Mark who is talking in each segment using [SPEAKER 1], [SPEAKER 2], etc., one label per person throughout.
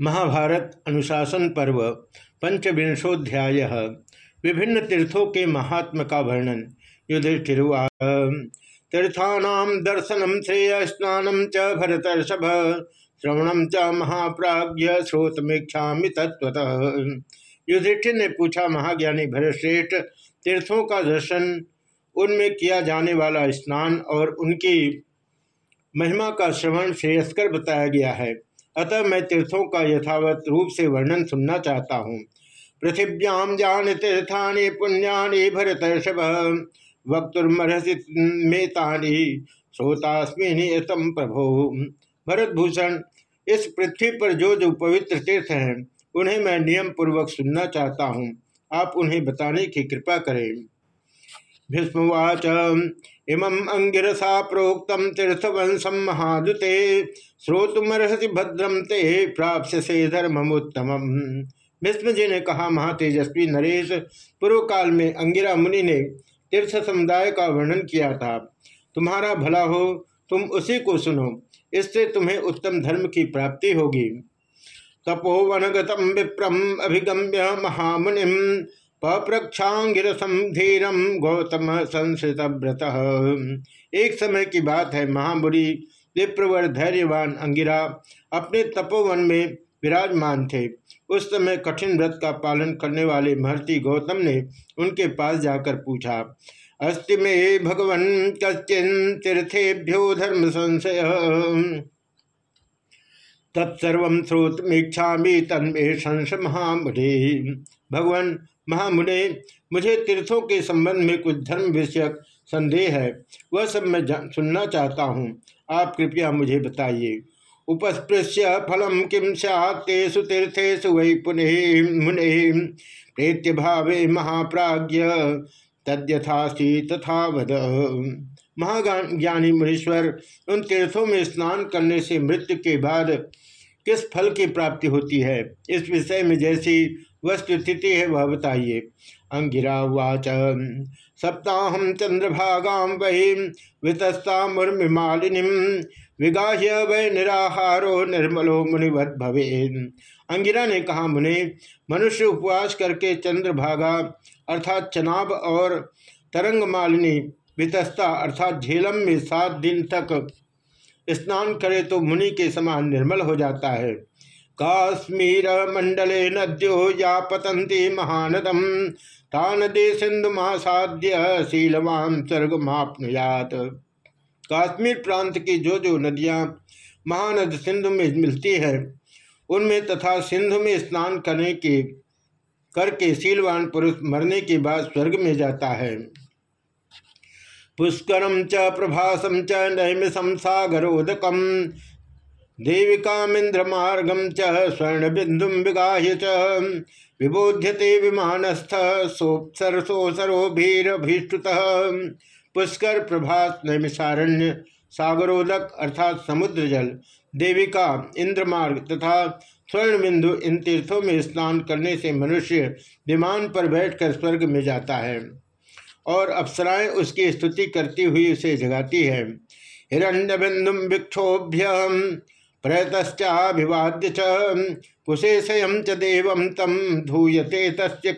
[SPEAKER 1] महाभारत अनुशासन पर्व, पंचविंशोध्याय, विभिन्न तीर्थों के महात्म का वर्णन युधिष्ठिर्वा तीर्थानाम दर्शनम श्रेय स्नानम च भरतर्षभ श्रवणम च महाप्राज्य श्रोतमीक्षा तत्वतः युधिष्ठिर ने पूछा, महाज्ञानी भरतश्रेष्ठ, तीर्थों का दर्शन, उनमें किया जाने वाला स्नान और उनकी महिमा का श्रवण श्रेयस्कर बताया गया है। अतः मैं तीर्थों का यथावत रूप से वर्णन सुनना चाहता हूँ। पृथिव्याम जान तीर्थानि पुण्यानि भरतर्षभ, वक्तुर्मर्हसि मेतानि श्रोतास्मिन प्रभो। भरतभूषण, इस पृथ्वी पर जो जो पवित्र तीर्थ हैं, उन्हें मैं नियम पूर्वक सुनना चाहता हूँ। आप उन्हें बताने की कृपा करें। भीष्मवाच इमं अंगिरसा प्रोक्त तीर्थवंशम महादुते श्रोतुमर्हति भद्रम ते प्राप्त से धर्ममुत्तम भीष्म ने कहा, महातेजस्वी नरेश पूर्व काल में अंगिरा मुनि ने तीर्थ समुदाय का वर्णन किया था। तुम्हारा भला हो, तुम उसी को सुनो, इससे तुम्हें उत्तम धर्म की प्राप्ति होगी। तपोवनगतम विप्रम अभिगम्य महामुनिम पप्रक्षांगिरसम धीरम गौतम संस्कृत व्रत एक समय की बात है महाबुरी विप्रवर धैर्यवान अंगिरा अपने तपोवन में विराजमान थे। उस समय कठिन व्रत का पालन करने वाले महर्षि गौतम ने उनके पास जाकर पूछा, अस्ति में भगवन कश्चिन तीर्थेभ्यो धर्म संशय? तत्सर्व श्रोतमीक्षा तन्मे संस महामुनि। भगवान महामुने, मुझे तीर्थों के संबंध में कुछ धर्म विषयक संदेह है। वह सब मैं सुनना चाहता हूँ। आप कृपया मुझे बताइए। उपस्पृश्य फलम किम सैतेषु तीर्थेषु वै पुनः मुने। प्रेत्य भावे महाप्राज्य तद्यथासी तथा वद महाज्ञानी मुनीश्वर, उन तीर्थों में स्नान करने से मृत्यु के बाद किस फल की प्राप्ति होती है? इस विषय में जैसी वस्तुस्थिति है वह बताइए। अंगिरा वाच सप्ताह चंद्रभागाम वही, वितस्ता मुर्मिमालिनी, विगाह्य वै निराहारो निर्मलो मुनिवत भवे। अंगिरा ने कहा, मुने, मनुष्य उपवास करके चंद्रभागा, अर्थात चनाब और तरंग मालिनी वितस्ता अर्थात झेलम में सात दिन तक स्नान करे तो मुनि के समान निर्मल हो जाता है। काश्मीर मंडले नद्यो या पतंती महानदम। तान दे सिंधु महासाध्य शीलवान स्वर्ग मापनुयात। काश्मीर प्रांत की जो जो नदियाँ महानद सिंधु में मिलती है, उनमें तथा सिंधु में स्नान करने के, करके शीलवान पुरुष मरने के बाद स्वर्ग में जाता है। पुष्कर च प्रभासम च नैमिषम सागरोदकम। देविकामिंद्रमार्गम च स्वर्ण बिंदु विगाह्य च विबोध्यते विमानस्थ सोपसरसोसरोभीरभीष्टुत। पुष्कर प्रभास नैमिषारण्य, सागरोदक अर्थात समुद्र जल देविका, इंद्रमार्ग तथा स्वर्ण बिंदु इन तीर्थों में स्नान करने से मनुष्य विमान पर बैठकर स्वर्ग में जाता है और अप्सराएँ उसकी स्तुति करती हुई उसे जगाती है। हिरण्य बिंदु विक्षोभ्य प्रयतश्चाभिवाद्य च। कुशेषयम च देव तम धूयते तस्य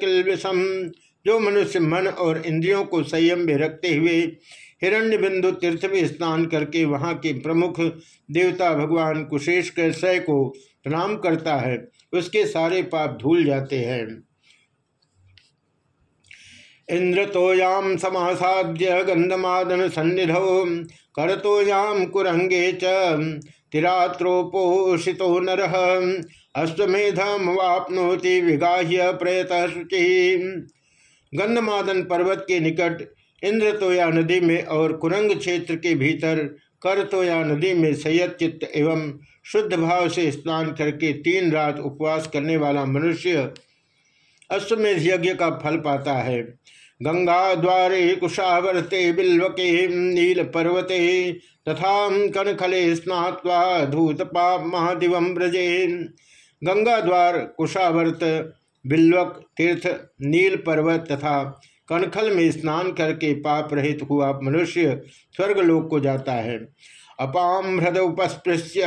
[SPEAKER 1] जो मनुष्य मन और इंद्रियों को संयम में रखते हुए हिरण्य बिंदु तीर्थ में स्नान करके वहाँ के प्रमुख देवता भगवान कुशेष के शय को प्रणाम करता है, उसके सारे पाप धूल जाते हैं। इंद्र तोयाम समासाद्य गंधमादन सन्निधौ करतोयाम कुरंगे च। तिरात्रोपोषितो नर। अश्वेधम वापनोति विगाह्य प्रयत शुचि गंधमादन पर्वत के निकट इंद्रतोया नदी में और कुरंग क्षेत्र के भीतर करतोया नदी में संयत चित्त एवं शुद्ध भाव से स्नान करके तीन रात उपवास करने वाला मनुष्य अश्वमेध यज्ञ का फल पाता है। गंगा द्वारे कुशावर्ते बिल्वके नील पर्वते तथा कनखले स्नात्वा धूत पाप महादिव ब्रजे गंगा द्वार कुशावर्त, बिल्वक, तीर्थ नील पर्वत तथा कनखल में स्नान करके पाप रहित हुआ मनुष्य स्वर्गलोक को जाता है। अपाम हृद उपस्पृश्य,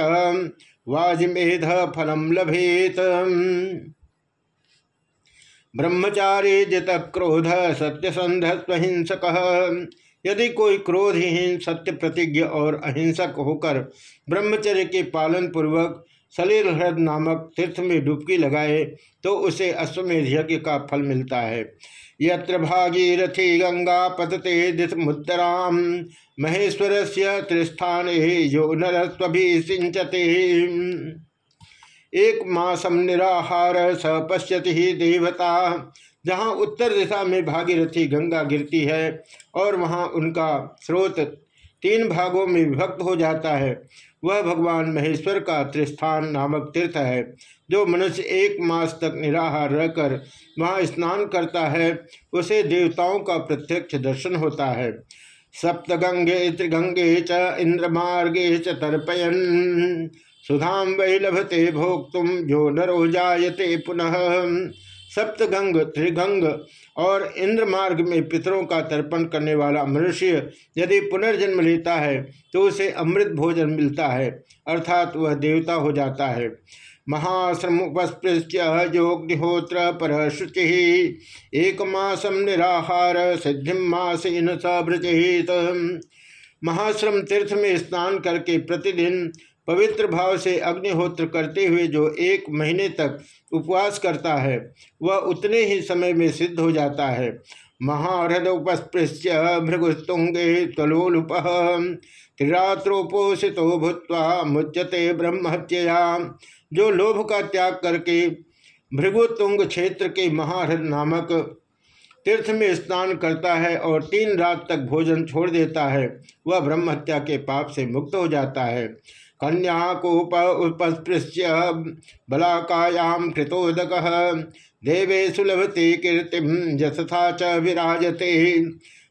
[SPEAKER 1] वाजमेध फलम लभेत। ब्रह्मचारी जित क्रोध सत्यसंध स्वहिंसक। यदि कोई क्रोधहीन सत्य प्रतिज्ञ और अहिंसक होकर ब्रह्मचर्य के पालन पूर्वक सलील हृद नामक तीर्थ में डुबकी लगाए तो उसे अश्वमेध यज्ञ का फल मिलता है। यत्र भागीरथी गंगा पतते दिशमुत्तराम महेश्वर से त्रिस्थान जो नर सिंचते। एक मासम निराहार स पश्यति ही देवता। जहाँ उत्तर दिशा में भागीरथी गंगा गिरती है और वहाँ उनका स्रोत तीन भागों में विभक्त हो जाता है, वह भगवान महेश्वर का त्रिस्थान नामक तीर्थ है, जो मनुष्य एक मास तक निराहार रहकर वहाँ स्नान करता है, उसे देवताओं का प्रत्यक्ष दर्शन होता है। सप्तगंगे त्रिगंगे च इंद्रमार्गे च तर्पयन। सुधाम वही लभते भोक्तुम जो नरो जायते पुनः। सप्तगंग त्रिगंग और इंद्र मार्ग में पितरों का तर्पण करने वाला मनुष्य यदि पुनर्जन्म लेता है तो उसे अमृत भोजन मिलता है, अर्थात वह देवता हो जाता है। महाश्रमुपस्पृश्य योग्निहोत्र पर शुचि एक मासम निराहार सिद्धि मासीन सभृचित। महाश्रम तीर्थ में स्नान करके प्रतिदिन पवित्र भाव से अग्निहोत्र करते हुए जो एक महीने तक उपवास करता है, वह उतने ही समय में सिद्ध हो जाता है। महारद उपस्पृश्य भृगुस्तुंगे त्वलोलुप, त्रिरात्रोपोषित भूत्वा मुच्यते ब्रह्महत्यया। जो लोभ का त्याग करके भृगुतुंग क्षेत्र के महारथ नामक तीर्थ में स्नान करता है और तीन रात तक भोजन छोड़ देता है, वह ब्रह्महत्या के पाप से मुक्त हो जाता है। कन्याकूप उपस्पृश्य बलाकायाम कृतोदक। देवे सुलभते कीर्तिम यथा च विराजते।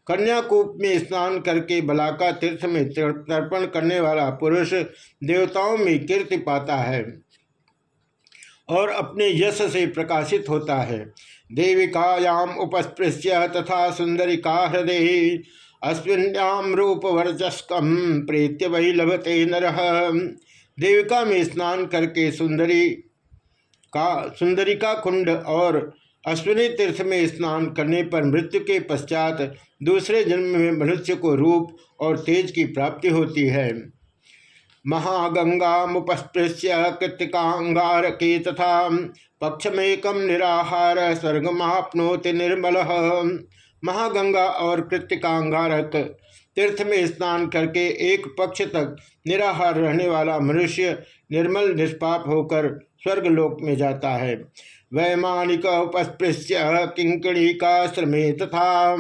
[SPEAKER 1] कन्याकूप में स्नान करके बलाका तीर्थ में तर्पण करने वाला पुरुष देवताओं में कीर्ति पाता है और अपने यश से प्रकाशित होता है। देविकायाम उपस्पृश्य तथा सुंदरिका हृदय अश्विन्याम रूप वर्चस्कम प्रेत्य वही लभते नर। देविका में स्नान करके सुंदरी का सुंदरी का कुंड और अश्विनी तीर्थ में स्नान करने पर मृत्यु के पश्चात दूसरे जन्म में मनुष्य को रूप और तेज की प्राप्ति होती है। महागंगा मुपस्पृश्य कृतिकांगार के तथा पक्षमेकम निराहार स्वर्गमापनोति निर्मल। महागंगा और कृतिकांगारक तीर्थ में स्नान करके एक पक्ष तक निराहार रहने वाला मनुष्य निर्मल, निष्पाप होकर स्वर्गलोक में जाता है। वैमानिक उपस्पृश्य किंकणी का श्रमे तथा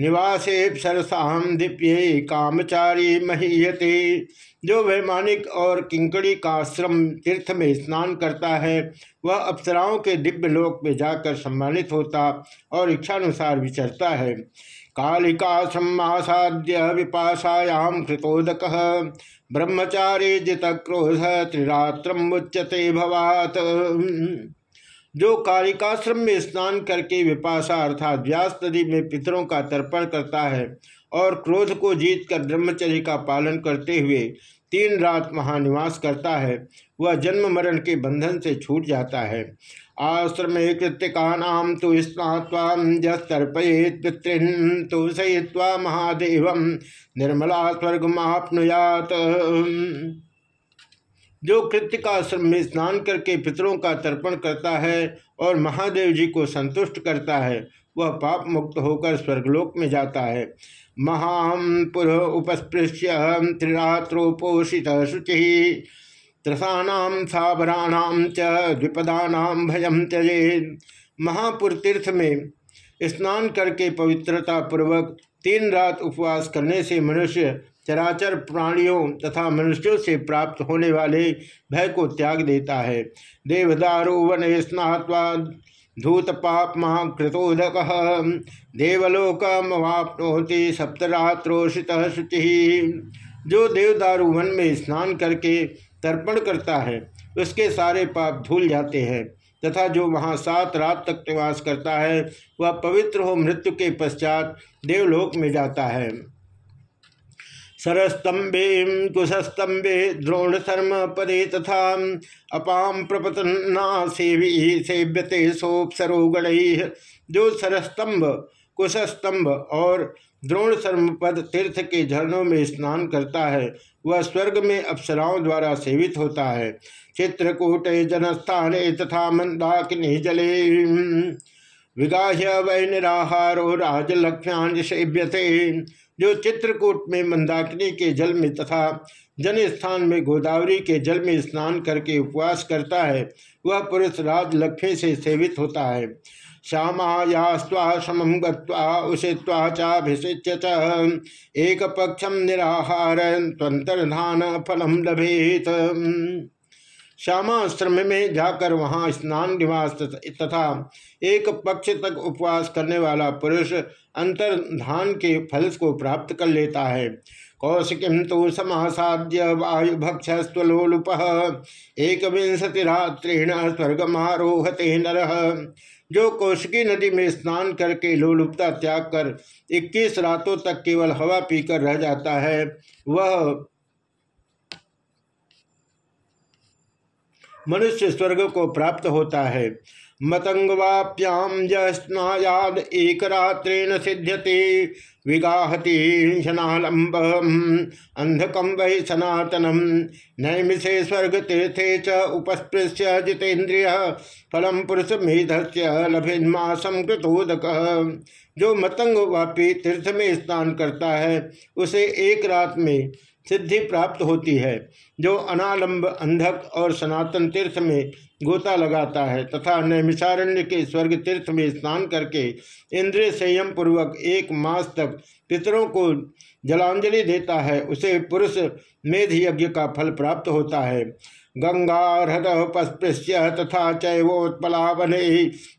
[SPEAKER 1] निवासे सरसाम दिव्य कामचारी महीयते। जो वैमानिक और किंकड़ी का श्रम तीर्थ में स्नान करता है, वह अप्सराओं के दिव्य लोक में जाकर सम्मानित होता और इच्छानुसार विचरता है। कालिका सम्मासाद्य विपाशायाम कृतोदक। ब्रह्मचारी जित क्रोध त्रिरात्र भवात। जो कालिकाश्रम में स्नान करके विपाशा अर्थात व्यास नदी में पितरों का तर्पण करता है और क्रोध को जीतकर ब्रह्मचर्य का पालन करते हुए तीन रात महानिवास करता है, वह जन्म मरण के बंधन से छूट जाता है। आश्रम कृतिका नाम तो स्नात्वार्पयेत पितृन तो सहित्वा महादेव निर्मला स्वर्ग महापनुयात जो कृतिकाश्रम में स्नान करके पितरों का तर्पण करता है और महादेव जी को संतुष्ट करता है, वह पाप मुक्त होकर स्वर्गलोक में जाता है। महाम पुर उपस्पृश्य त्रिरात्रोपोषित शुचि। त्रसानाम साबराणाम च द्विपदानाम भयम त्यजे महापुर तीर्थ में स्नान करके पवित्रता पूर्वक तीन रात उपवास करने से मनुष्य चराचर प्राणियों तथा मनुष्यों से प्राप्त होने वाले भय को त्याग देता है। देवदारो वन स्नात्वा धूत पाप महाकृतोदक। देवलोकमवापनोति सप्तरात्रोषित शुचि। जो देवदारु वन में स्नान करके तर्पण करता है, उसके सारे पाप धूल जाते हैं, तथा जो वहाँ सात रात तक निवास करता है, वह पवित्र हो मृत्यु के पश्चात देवलोक में जाता है। सरस्तंभे कुशस्तंभे द्रोण शर्म पदे तथा अपाम प्रपतना सेवी सेव्यते सोपसरो गण जो सरस्तंभ कुशस्तंभ और द्रोण पद तीर्थ के झरनों में स्नान करता है, वह स्वर्ग में अप्सराओं द्वारा सेवित होता है। चित्रकूट, जनस्थान तथा मंदाकिनी जले। विगाह्य वै निराहारो राजलक्ष्यान सेव्यते। जो चित्रकूट में मंदाकिनी के जल में तथा जन स्थान में गोदावरी के जल में स्नान करके उपवास करता है, वह पुरुष राजलक्ष्मी से सेवित होता है। श्यामायास्वा समम गत्वा उषित्वा चाभिषिच्य एक पक्षम निराहार त्वंतर्धान फलम लभेत। श्यामाश्रम में जाकर वहाँ स्नान निवास तथा एक पक्ष तक उपवास करने वाला पुरुष अंतर्धान के फल को प्राप्त कर लेता है। कौशिकीम तो समासाद्य वायुभक्षस्वलोलुप एक विंशति रात्रिण स्वर्गमारोहते नर। जो कौशिकी नदी में स्नान करके लोलुपता त्याग कर 21 रातों तक केवल हवा पीकर रह जाता है, वह मनुष्य स्वर्ग को प्राप्त होता है। मतंगवाप्याम जस्नायाद एक रात्रेण सिद्ध्यते, विगाहति शनालंब अंधकम वही सनातनम नैमिषे स्वर्ग तीर्थे च उपस्पृश्य जितेन्द्रिय फलम पुरुष मेधस्य लभिन्मासम कृतोदक। जो मतंग वापी तीर्थ में स्नान करता है, उसे एक रात में सिद्धि प्राप्त होती है, जो अनालंब, अंधक और सनातन तीर्थ में गोता लगाता है तथा नैमिषारण्य के स्वर्ग तीर्थ में स्नान करके इंद्रिय संयम पूर्वक एक मास तक पितरों को जलांजलि देता है, उसे पुरुष मेध यज्ञ का फल प्राप्त होता है। गंगा हृदय तथा चैवोत्पलावन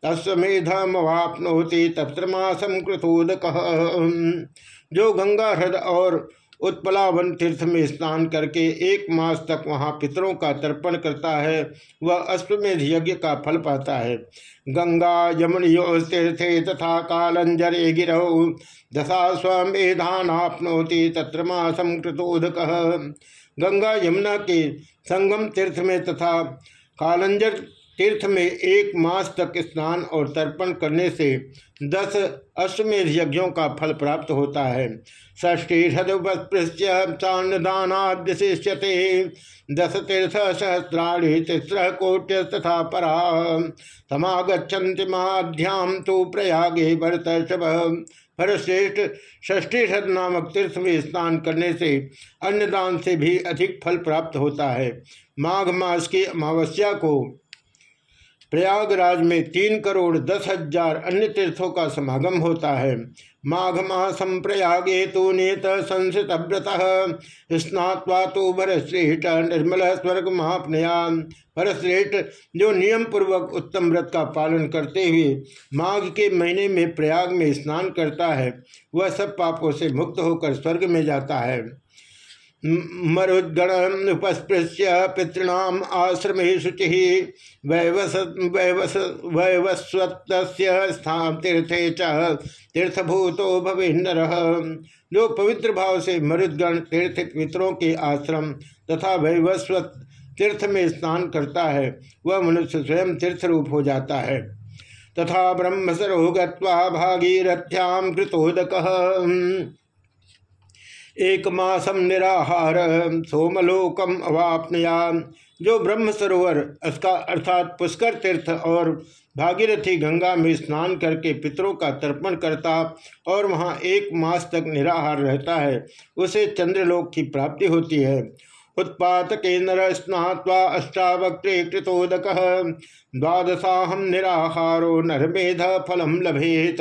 [SPEAKER 1] अश्वमेधमवापनोति तत्र मासम कृतोदक जो गंगा हृदय और उत्पलावन तीर्थ में स्नान करके एक मास तक वहाँ पितरों का तर्पण करता है। वह अश्वमेध यज्ञ का फल पाता है। गंगा यमुनियो तीर्थे तथा कालंजर गिरौ दशा स्वमेधानापनोति तत्र मासम कृतोदक। गंगा, यमुना के संगम तीर्थ में तथा कालंजर तीर्थ में एक मास तक स्नान और तर्पण करने से दस अश्वमेध यज्ञों का फल प्राप्त होता है। सदुपस्पृश्य चान्नदानाद्यशिष्यते दस तीर्थ सहस्राणी तिस्र कोट्य तथा परा समागछन्ति माध्याम तो प्रयागे भरत भरतश्रेष्ठ षष्ठी शत नामक तीर्थ में स्नान करने से अन्नदान से भी अधिक फल प्राप्त होता है। माघ मास की अमावस्या को प्रयागराज में तीन करोड़ दस हज़ार अन्य तीर्थों का समागम होता है। माघ मासम प्रयागे तो नेत संसित व्रत स्नात्वा तो भरश्रेष्ठ निर्मल स्वर्ग महापनया भरश्रेष्ठ जो नियम पूर्वक उत्तम व्रत का पालन करते हुए माघ के महीने में प्रयाग में स्नान करता है, वह सब पापों से मुक्त होकर स्वर्ग में जाता है। मरुद्गण उपस्पृश्य पितृणाम आश्रम शुचि वैवस वैवस वैवस्वत स्थान तीर्थे तीर्थभूतो भविन्नर जो पवित्र भाव से मरुद्गण तीर्थ पितरों के आश्रम तथा वैवस्वत तीर्थ में स्नान करता है, वह मनुष्य स्वयं तीर्थ रूप हो जाता है। तथा ब्रह्मसरो गीरथ्याम कृतोदक। एक मासम निराहार सोमलोकम अवापनया जो ब्रह्म सरोवर उसका अर्थात पुष्कर तीर्थ और भागीरथी गंगा में स्नान करके पितरों का तर्पण करता और वहाँ एक मास तक निराहार रहता है, उसे चंद्रलोक की प्राप्ति होती है। उत्पात के नर स्नात्वा अष्टावक्रे कृतोदक। द्वादशाहम निराहारो नरमेध फलम लभेत।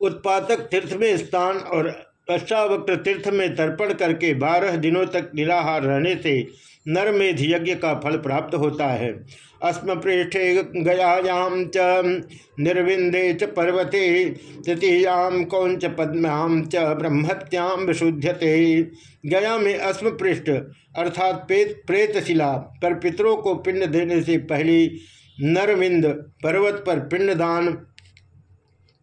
[SPEAKER 1] उत्पादक तीर्थ में स्थान और अष्टावक्र तीर्थ में तर्पण करके बारह दिनों तक निराहार रहने से नरमेध यज्ञ का फल प्राप्त होता है। अस्म पृष्ठे गयायाम च निर्विंदे च पर्वते तृतीयाम कौंच पद्म्याम च ब्रह्मत्याम विशुद्धते गया में अस्म पृष्ठ अर्थात प्रेतशिला पर पितरों को पिंड देने से पहली नरविंद पर्वत पर पिंडदान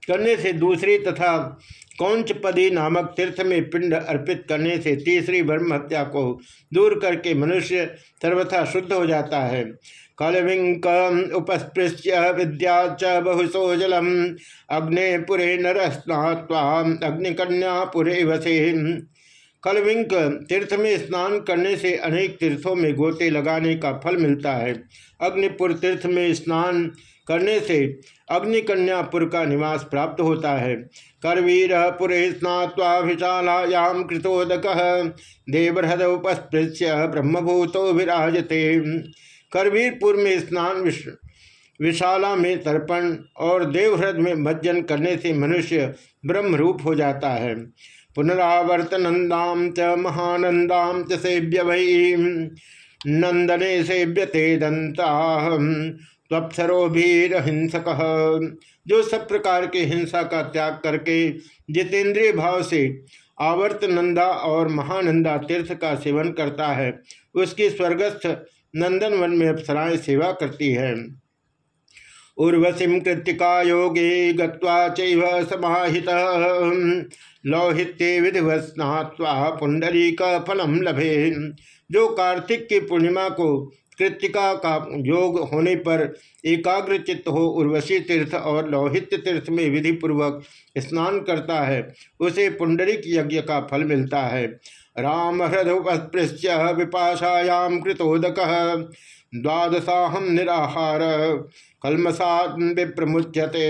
[SPEAKER 1] करने से दूसरी तथा कौंचपदी नामक तीर्थ में पिंड अर्पित करने से तीसरी ब्रह्म हत्या को दूर करके मनुष्य सर्वथा शुद्ध हो जाता है। कलविंक उपस्पृश्य विद्या च बहुसो जलम अग्ने पुरे नर अग्निकन्या पुरे वसे कलविंक तीर्थ में स्नान करने से अनेक तीर्थों में गोते लगाने का फल मिलता है। अग्निपुर तीर्थ में स्नान करने से अग्निकन्यापुर का निवास प्राप्त होता है। करवीर पुरे स्नात्वाभिशालायाम कृतोदक देवहृद उपस्पृश्य ब्रह्मभूतो विराजते। करवीरपुर में स्नान विशाला में तर्पण और देवहृद में मज्जन करने से मनुष्य ब्रह्म रूप हो जाता है। पुनरावर्तनंदाम च महानंदाम च सेव्य वही नंदने सेव्यते दंता त्वप्सरोभीर हिंसक जो सब प्रकार के हिंसा का त्याग करके जितेंद्रिय भाव से आवर्त नंदा और महानंदा तीर्थ का सेवन करता है, उसकी स्वर्गस्थ नंदन वन में अप्सराएँ सेवा करती है। उर्वशीम कृतिका योगे गमाहित लौहित्य विधिवस्नात्वा पुंडरी का फलम लभे जो कार्तिक की पूर्णिमा को कृतिका का योग होने पर एकाग्र चित्त हो, उर्वशी तीर्थ और लौहित्य तीर्थ में विधि पूर्वक स्नान करता है। उसे पुंडरिक यज्ञ का फल मिलता है। राम हृदय विपाशायाम कृतोदक द्वादशाहम निराहार कलमसा विप्रमुच्यते।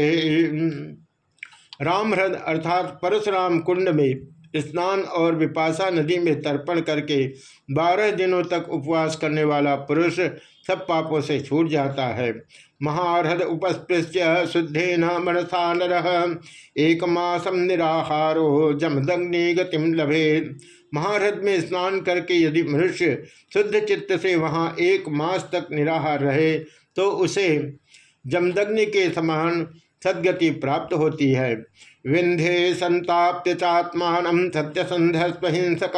[SPEAKER 1] राम हृदय अर्थात परशुराम कुंड में स्नान और विपाशा नदी में तर्पण करके बारह दिनों तक उपवास करने वाला पुरुष सब पापों से छूट जाता है। महारहद उपस्पृश्य शुद्धे न मनसा नर। एक मासम निराहारो जमदग्नि गतिम लभे। महारथ में स्नान करके यदि मनुष्य शुद्ध चित्त से वहाँ एक मास तक निराहार रहे तो उसे जमदग्नि के समान सदगति प्राप्त होती है। विंध्ये संताप्य चात्मान सत्यसंधस्वहिंसक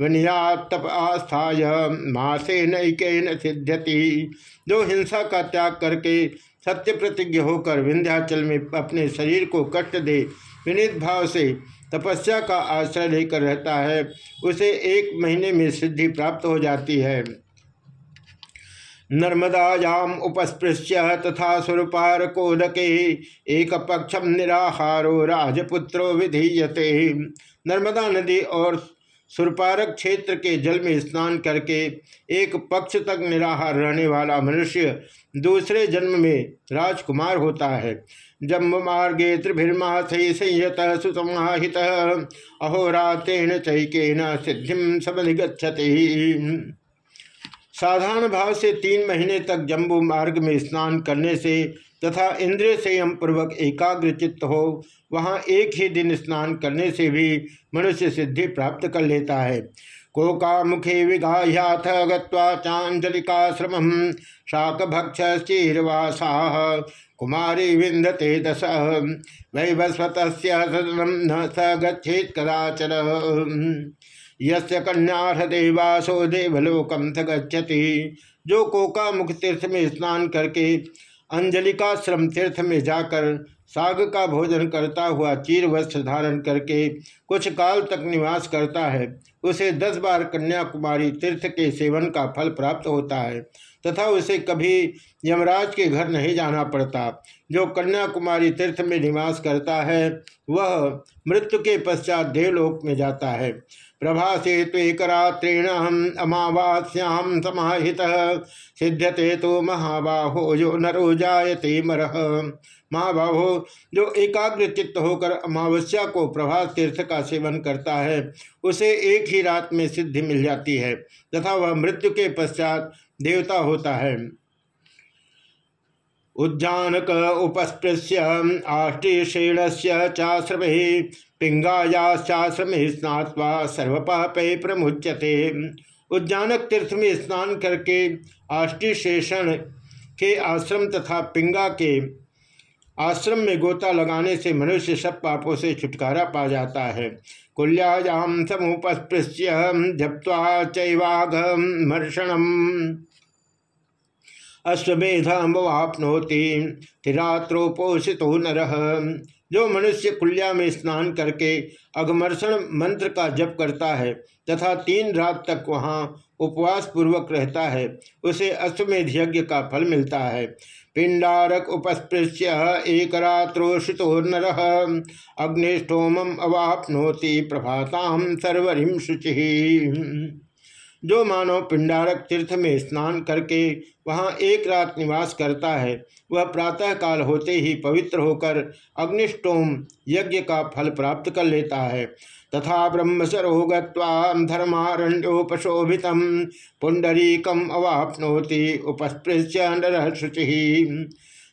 [SPEAKER 1] विनियातप आस्थाय मासे नैकेन सिद्ध्यति। जो हिंसा का त्याग करके सत्य प्रतिज्ञ होकर विंध्याचल में अपने शरीर को कष्ट दे, विनित भाव से तपस्या का आश्रय लेकर रहता है, उसे एक महीने में सिद्धि प्राप्त हो जाती है। नर्मदायाम उपस्पृश्य तथा स्वरूपारकोदके एक पक्षम निराहारो राजपुत्रो विधीयते। नर्मदा नदी और सुरपारक क्षेत्र के जल में स्नान करके एक पक्ष तक निराहार रहने वाला मनुष्य दूसरे जन्म में राजकुमार होता है। जम्ब मार्गे त्रिभिर्मासे संयत सुसमाहित अहोरातेन चैकेन सिद्धिम सबलिगछति साधारण भाव से तीन महीने तक जम्बू मार्ग में स्नान करने से तथा इंद्रिय संयम पूर्वक एकाग्र चित्त हो, वहाँ एक ही दिन स्नान करने से भी मनुष्य सिद्धि प्राप्त कर लेता है। कोका मुखे विगाह्याथ गांजलिकाश्रम शाक भक्ष चीरवासा कुमारी विंदते दस वैवस्वत सदनम न स गच्छेत कदाचन यस्य कन्या देवासो देवलोकम थ जो कोका मुख तीर्थ में स्नान करके अंजलिकाश्रम तीर्थ में जाकर साग का भोजन करता हुआ चीर वस्त्र धारण करके कुछ काल तक निवास करता है, उसे दस बार कन्याकुमारी तीर्थ के सेवन का फल प्राप्त होता है। तथा उसे कभी यमराज के घर नहीं जाना पड़ता। जो कन्याकुमारी तीर्थ में निवास करता है, वह मृत्यु के पश्चात देवलोक में जाता है। प्रभासे त्वेकरात्रेण अमावास्याम समाहित, सिद्ध्यते तो महाबाहो जो नरो जायते मरह महाबाहो, जो एकाग्र चित्त होकर अमावस्या को प्रभास तीर्थ का सेवन करता है, उसे एक ही रात में सिद्धि मिल जाती है, तथा वह मृत्यु के पश्चात देवता होता है। उज्जानक उपस्पृश्य आष्टीषेण से चाश्रम पिंगायाश्चाश्रम स्नात्वा सर्वपापे प्रमुच्यते। उज्जानक तीर्थ में स्नान करके आष्टीशेषण के आश्रम तथा पिंगा के आश्रम में गोता लगाने से मनुष्य सब पापों से छुटकारा पा जाता है। कुल्यायाम समुपस्पृश्य जप्वा चैवाघमर्षणम अश्वेधापनोति थिरात्रोपोषितो नर। जो मनुष्य कुल्या में स्नान करके अगमर्षण मंत्र का जप करता है, तथा तीन रात तक वहाँ उपवास पूर्वक रहता है। उसे अश्वमेध यज्ञ का फल मिलता है। पिंडारक उपस्पृश्य एक रात्रोषितो नर। अग्निष्ठोम अवापनोति प्रभाताम सर्वरिम शुचि। जो मानव पिंडारक तीर्थ में स्नान करके वहाँ एक रात निवास करता है, वह प्रातः काल होते ही पवित्र होकर अग्निष्टोम यज्ञ का फल प्राप्त कर लेता है। तथा ब्रह्मसरो गधर्मारण्योपशोभित पुंडरीकम अवापनोति उपस्पृश्य नर शुचि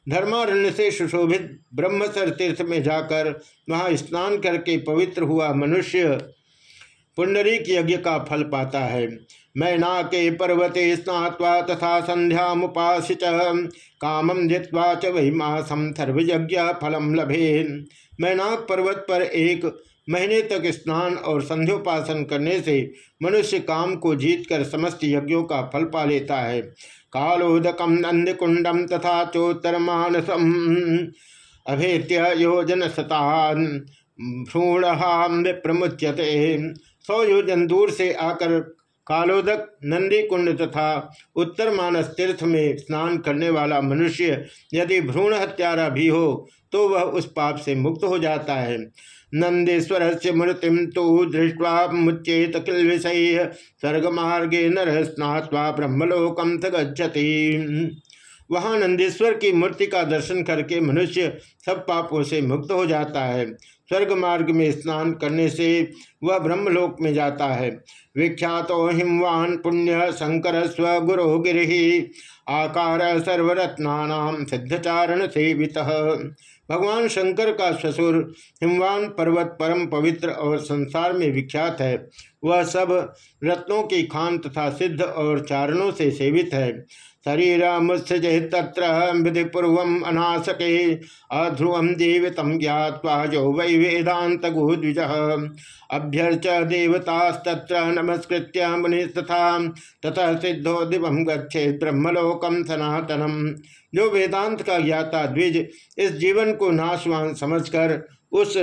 [SPEAKER 1] धर्मारण्य से सुशोभित ब्रह्मसर तीर्थ में जाकर वहाँ स्नान करके पवित्र हुआ मनुष्य पुंडरीक यज्ञ का फल पाता है। मैना के पर्वते स्नात्वा तथा संध्या मुपासी कामम जित्वा च वही मासम सर्वयज्ञ फलम लभे मैनाक पर्वत पर एक महीने तक स्नान और संध्योपासन करने से मनुष्य काम को जीतकर समस्त यज्ञों का फल पा लेता है। कालोदकम नंदकुंडम तथा चोत्तर मानसम अभेत्य योजन शतान भ्रूण प्रमुच्यते सौ योजन दूर से आकर कालोदक नंदी कुंड तथा उत्तर मानस तीर्थ में स्नान करने वाला मनुष्य यदि भ्रूण हत्यारा भी हो तो वह उस पाप से मुक्त हो जाता है। नंदेश्वर से मूर्तिम तो दृष्टवा मुच्चेत किल विषय स्वर्ग मार्गे नर स्नात्वा ब्रह्मलोकम गति वहाँ नंदेश्वर की मूर्ति का दर्शन करके मनुष्य सब पापों से मुक्त हो जाता है। स्वर्ग मार्ग में स्नान करने से वह ब्रह्मलोक में जाता है। विख्यात हिमवान पुण्य शंकर स्व गुरु गिरी आकार सर्वरत्ना सिद्धचारण सेवित। भगवान शंकर का ससुर हिमवान पर्वत परम पवित्र और संसार में विख्यात है। वह सब रत्नों की खान तथा सिद्ध और चारणों से सेवित है। शरीर मुत्सजे तत्र विधिपूर्व अनासके, अध्रुव जीवित ज्ञावा जो वै वेदात गुद्विज अभ्यर्च देवतास्तत्र नमस्कृत मुनिस्तथा, ततः सिद्धो दिव गच्छे ब्रह्मलोकम सनातनम जो वेदांत का ज्ञाता द्विज इस जीवन को नाशवान समझकर उस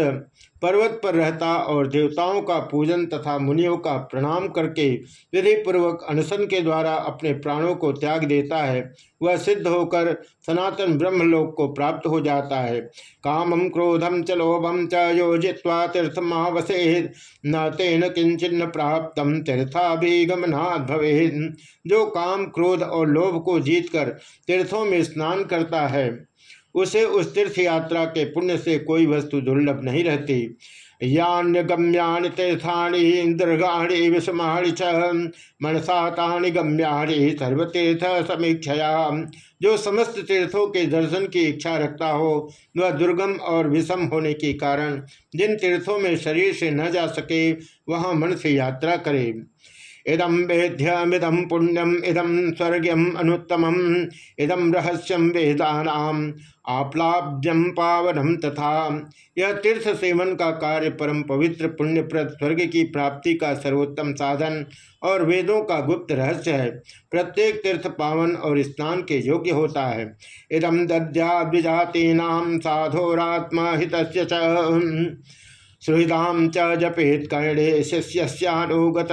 [SPEAKER 1] पर्वत पर रहता और देवताओं का पूजन तथा मुनियों का प्रणाम करके विधि पूर्वक अनशन के द्वारा अपने प्राणों को त्याग देता है, वह सिद्ध होकर सनातन ब्रह्मलोक को प्राप्त हो जाता है। कामम क्रोधम च लोभम च योजित्वा तीर्थमावसे, न तेन किंचन प्राप्त तीर्थाभिगमनाथ भवे जो काम क्रोध और लोभ को जीतकर तीर्थों में स्नान करता है उसे उस तीर्थ यात्रा के पुण्य से कोई वस्तु दुर्लभ नहीं रहती। यान्यगम्यानि तीर्थानि इंद्रगाणी विषमाणि च। मनसातानि गम्यानि सर्वतीर्थ समीक्षया। जो समस्त तीर्थों के दर्शन की इच्छा रखता हो, वह दुर्गम और विषम होने के कारण जिन तीर्थों में शरीर से न जा सके, वहाँ मन से यात्रा करे। इदम वेद्यमिदम पुण्यम इदम स्वर्गम अनुत्तम इदम रहस्यम वेदानाम आप्लाब्जम पावनम तथा। यह तीर्थ सेवन का कार्य परम पवित्र पुण्यप्रद स्वर्ग की प्राप्ति का सर्वोत्तम साधन और वेदों का गुप्त रहस्य है। प्रत्येक तीर्थ पावन और स्नान के योग्य होता है। इदम दद्या द्विजातीना साधोरात्मा हित सुहृदाम च जपेत कर्णे शिष्यानुगत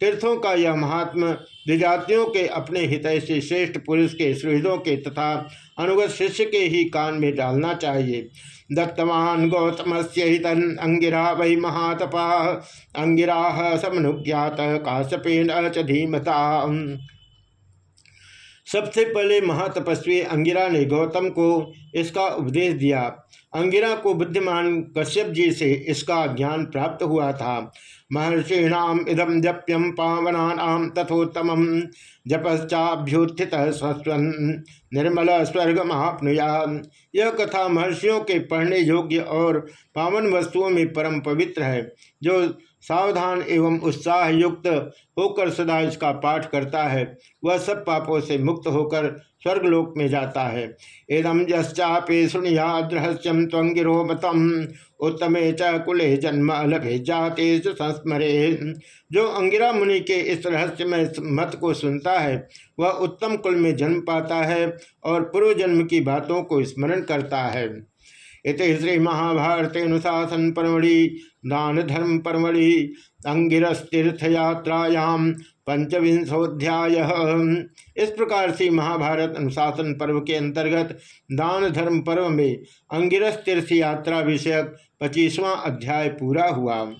[SPEAKER 1] तीर्थों का यह महात्म विजातियों के हित हितैषी श्रेष्ठ पुरुष के सुहृदों के तथा अनुगत शिष्य के ही कान में डालना चाहिए। दत्तवान गौतम से हितन अंगिरा वही महातपा। अंगिरा समनुज्ञात काशपेन च धीमता सबसे पहले महातपस्वी अंगिरा ने गौतम को इसका उपदेश दिया। अंगिरा को बुद्धिमान कश्यप जी से इसका ज्ञान प्राप्त हुआ था। महर्षिणाम इदम जप्यम पावना तथोत्तम जपश्चाभ्युत्थित स्वस्वन निर्मल स्वर्ग महापनुया यह कथा महर्षियों के पढ़ने योग्य और पावन वस्तुओं में परम पवित्र है, जो सावधान एवं उत्साह युक्त होकर सदा इसका पाठ करता है, वह सब पापों से मुक्त होकर स्वर्गलोक में जाता है। एदम जश्चापे सुनियाद्रहस्यम त्वंगिरो मतम उत्तमे च कुले जन्म लभे जाते संस्मरे। जो अंगिरा मुनि के इस रहस्य में मत को सुनता है, वह उत्तम कुल में जन्म पाता है और पूर्व जन्म की बातों को स्मरण करता है। इत श्री महाभारते अनुशासन परमढ़ि दान धर्म परमढ़ि अंगिरस्तीर्थयात्रायाम पंचविंशोध्याय इस प्रकार से महाभारत अनुशासन पर्व के अंतर्गत दान धर्म पर्व में अंगिरस तीर्थ यात्रा विषयक पच्चीसवां अध्याय पूरा हुआ।